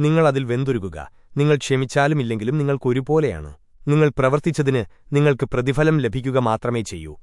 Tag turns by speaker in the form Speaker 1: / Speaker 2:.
Speaker 1: നിങ്ങൾ അതിൽ വെന്തുരുകുക. നിങ്ങൾ ക്ഷമിച്ചാലുമില്ലെങ്കിലും നിങ്ങൾക്കൊരുപോലെയാണ്. നിങ്ങൾ പ്രവർത്തിച്ചതിന് നിങ്ങൾക്ക് പ്രതിഫലം ലഭിക്കുക മാത്രമേ ചെയ്യൂ.